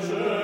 Amen.